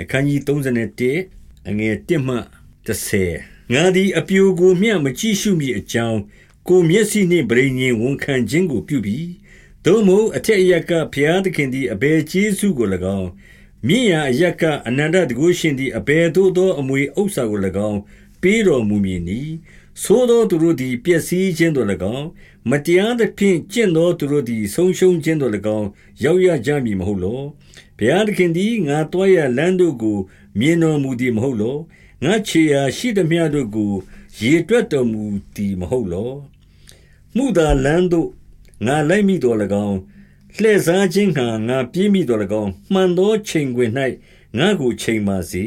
အခန်းကြီး31အငယ်1မှ30ငါသည်အပြိုကိုမျှမကြည့်ရှုမည်အကြောင်းကိုမျက်စိနှင့်ပရိညင်ဝန်ခံခြင်းကိုပြုပြီးသို့မဟုတ်အထက်အရကဘုရားသခင်သည်အဘယ်ကျေးဇူးကို၎င်းမြင့်ရာအရကအနန္တတကုရှင်သည်အဘယ်သို့သောအမွေဥစ္စာကို၎င်းပေးတော်မူမည်နီ သို့သောသူတို့သည်ပျက်စီးခြင်းသို့၎င်းမတရားသဖြင့်ကျင့်သောသူတို့သည်ဆုံးရှုံးခြင်းသို့၎င်းရောက်ရကြမည်မဟုတ်လောဘုရားသခင်သည်ငါတွားရလမ်းတို့ကို မြင်တော်မူသည်မဟုတ်လောငါခြေရာရှိသမျှတို့ကိုရေတွက်တော်မူသည်မဟုတ်လောမှုသာလမ်းတို့ငါလိုက်မိတော်၎င်းလှည့်စားခြင်းဟံငါပြေးမိတော်၎င်းမှန်သောချိန်ခွင်၌ငါကိုချိန်ပါစေ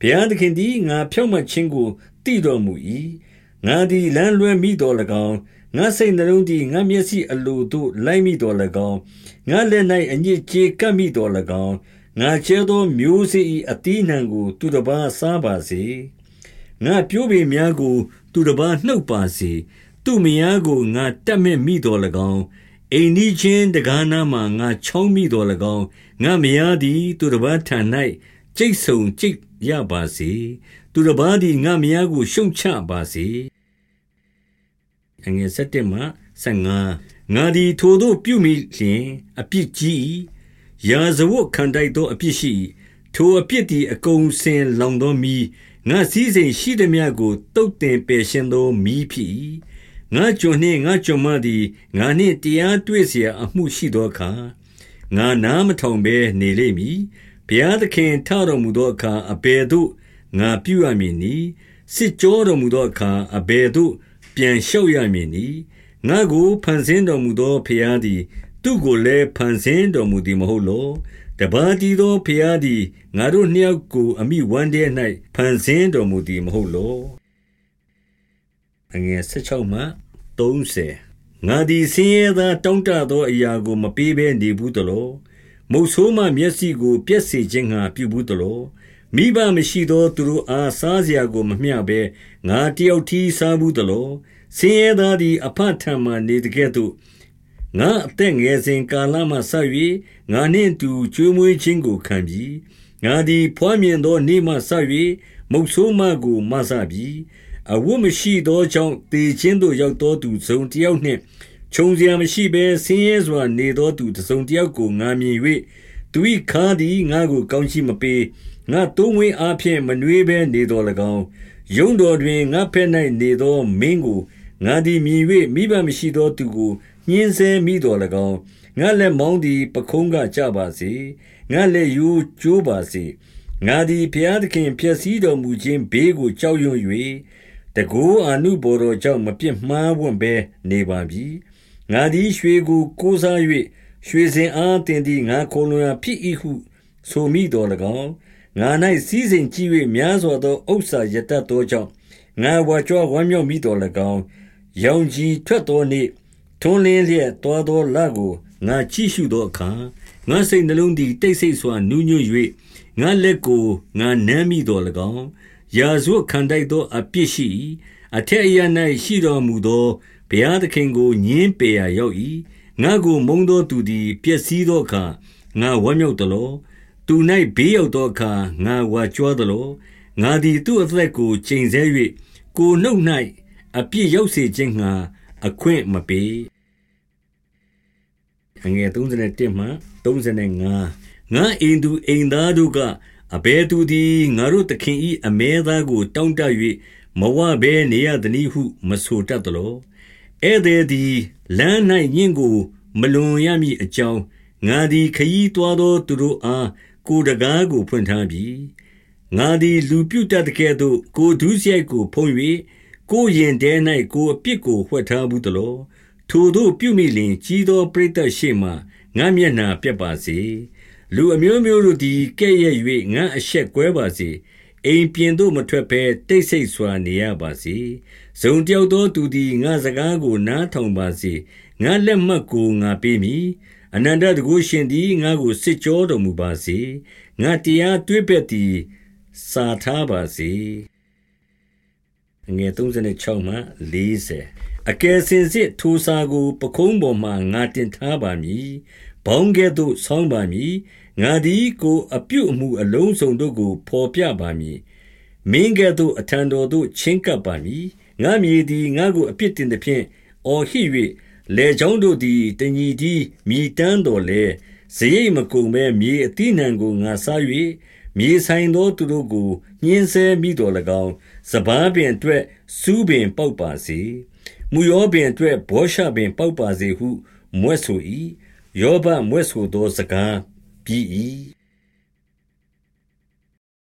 ဘုရားသခင်သည်ငါဖြောင့်မတ်ခြင်းကိုတည်တော်မူ၏ ငါသည်လမ်းလွဲမိတော်၎င်းငါစိတ်နှလုံးသည်ငါမျက်စိအလိုသို့လိုက်မိတော်၎င်းငါလက်၌အညစ်ကြေးကပ်မိတော်၎င်းငါချဲသောမျိုးစေ့၏အတိနှံကို သူတစ်ပါးစားပါစေငါပြိုးပေများကို သူတစ်ပါးနှုတ်ပါစေသူမယားကိုငါတတ်မဲ့မိတော်၎င်းအိမ်နီးချင်းတကားနာမှငါချောင်းမိတော်၎င်းငါမယားသည် သူတစ်ပါးထံ၌ကြိတ်ဆုံကြိတ်ရပါစေ သူတစ်ပါးသည်ငါမယားကိုရှုံချပါစေအငယ်7မှ15ငါသည်ထိုသို့ပြုမိလျင်အပြစ်ကြီးရာဇဝတ်ခံတိုက်သောအပြစ်ရှိထိုအပြစ်သည်အကုန်စင်လောင်သောမီငါစည်းစိမ်ရှိသည်များကိုတုတ်တင်ပယ်ရှင်းသောမီဖြစ်ငါကျွန်နှင့်ငါကျွန်မသည်ငါနှင့်တရားတွေ့เสียအမှုရှိသောအခါငါနားမထောင်ဘဲနေလိမ့်မည်ဘုရားသခင်ထတော်မူသောအခါအဘယ်သို့ ငါပြုရမည်နည်းစစ်ကြောတော်မူသောအခါအဘယ်သို့ ပြန်လျှောက်ရမည်နည်းငါကိုဖန်ဆင်းတော်မူသောဘုရားသည် သူကိုလည်းဖန်ဆင်းတော်မူသည်မဟုတ်လောတပါးတည်သောဘုရားသည်ငါတို့နှစ်ယောက်ကိုအမိဝမ်းထဲ၌ဖန်ဆင်းတော်မူသည်မဟုတ်လောအငယ်16မှ30ငါသည်ဆင်းရဲသောတောင့်တသောအရာကို မပေးဘဲနေဘူးတလောမုတ်ဆိုးမှမျက်စိကို ပြက်စေခြင်းငှာပြုဘူးတလော မိဘမရှိသောသူတို့အားစားစရာကိုမမျှဘဲငါတယောက်ထီးစားဘူးတလောဆင်းရဲသားသည်အဖထံမှနေတကဲ့သို့ငါအသက်ငယ်စဉ်ကာလမှဆက်၍ငါနှင့်တူကျွေးမွေးခြင်းကိုခံပြီးငါသည်ဖွားမြင်သောနေ့မှဆက်၍မုတ်ဆိုးမကိုမဆပြီးအဝတ်မရှိသောကြောင့်တေခြင်းသို့ရောက်သောသူစုံတယောက်နှင့်ခြုံစရာမရှိဘဲဆင်းရဲစွာနေသောသူစုံတယောက်ကိုငါမြင်၍ သူ၏ခါသည်ငါကိုကောင်းချီးမပေးငါသုံးဝင်းအားဖြင့်မနှွေးဘဲနေတော်၎င်းယုံတော်တွင်ငါဖက်၌နေသောမင်းကိုငါသည်မြင်၍မိဘမရှိသောသူကိုညှင်းဆဲမိတော်၎င်းငါလက်မောင်းသည် ပခုံးကကြပါစေငါလက်ယူကျိုးပါစေငါသည်ဘုရားသခင်ဖြစ်စည်းတော်မူခြင်းဘေးကိုကြောက်ရွံ့၍တကိုးအာနုဘော်တော်ကြောင့်မပြစ်မှားဝံ့ဘဲနေပါပြီငါသည်ရွှေကိုကိုးစား၍ ရွှေစင်အားတင်သည်ငါခိုလွန်ရာဖြစ်၏ဟုဆိုမိတော်၎င်းငါ၌စည်းစိမ်ကြည့်၍များစွာသောဥစ္စာရတတ်သောကြောင့်ငါဝါကြွားဝမ်းမြောက်မိတော်၎င်းရောင်ကြီးထွက်သောနေ့ထွန်းလင်းလျက်တွားသောလကိုငါကြည့်ရှုသောအခါငါစိတ်နှလုံးသည်တိတ်ဆိတ်စွာနူးညွတ်၍ငါလက်ကိုငါနမ်းမိတော်၎င်းရာဇဝခံတိုက်သောအပြစ်ရှိအထက်အရ၌ရှိတော်မူသောဘုရားသခင်ကိုညင်းပယ်ရာရောက်၏ ငါကိုမုံသောသူသည် ပျက်စီးသောအခါ ငါဝမ်းမြောက်တော်လော သူ၌ဘေးရောက်သောအခါ ငါဝါကြွားသလော ငါသည် သူ့အသက်ကိုချိန်ဆ၍ကိုနှုတ်၌အပြစ်ရောက်စေခြင်းငှာအခွင့်မပေးအငယ်31မှ35ငါအိမ်သူအိမ်သားတို့က အဘဲသူသည် ငါတို့သခင်၏အမဲသားကို တောင့်တ၍မဝဘဲနေရသည်ဟု မဆိုတတ်သလော ဧည့်သည်သည် လမ်း၌ညင့်ကို မလွန်ရမည်အကြောင်း ငါသည် ခရီးသွားသော သူတို့အား ကိုတကားကို ဖွင့်ထားပြီ ငါသည် လူပြုတတ်တဲ့ကဲ့သို့ ကိုဒုစရိုက်ကို ဖုံး၍ကိုရင်တဲ၌ကိုအပြစ်ကို ဝှက်ထားဘူးတလို့ထိုတို့ပြုမိလင် ကြီးသော ပရိသတ်ရှိမှငါမျက်နာပြတ်ပါစေ လူအမျိုးမျိုးတို့သည် ကဲ့ရဲ့၍ငါအဆက်ကွဲပါစေ အိမ်ပြင်သို့မထွက်ဘဲတိတ်ဆိတ်စွာနေရပါစေဇုံတယောက်သောသူသည်ငါစကားကိုနားထောင်ပါစေငါလက်မှတ်ကိုငါပေးမည်အနန္တတကုရှင်သည်ငါကိုစစ်ကြောတော်မူပါစေငါတရားတွေးပက်သည်စာထားပါစေငွေ36မှ40အကယ်စင်စစ်ထိုစာကို ပခုံးပေါ်မှငါတင်ထားပါမည်ဘောင်းကဲ့သို့ဆောင်းပါမည် ငါသည်ကိုယ်အပြုအမူအလုံးစုံတို့ကို ဘော်ပြပါမည်။မင်းကဲ့သို့အထံတော်သို့ချဉ်းကပ်ပါမည်။ငါ့မြေသည်ငါ့ကိုအပြစ်တင်သဖြင့်အော်ဟစ်၍၊လယ်ချောင်းတို့သည်တညီတည်းမြည်တမ်းသော်လည်း၊စရိတ်မကုန်ဘဲမြေအသီးအနှံကိုငါစား၍၊မြေဆိုင်သောသူတို့ကိုညှဉ်းဆဲမိသော်၎င်း၊စပါးပင်အတွက်ဆူးပင်ပေါက်ပါစေ။မုယောပင်အတွက်ဗောရှပင်ပေါက်ပါစေဟုမြွက်ဆို၏။ယောဘမြွက်ဆိုသောစကား ပြီး၏။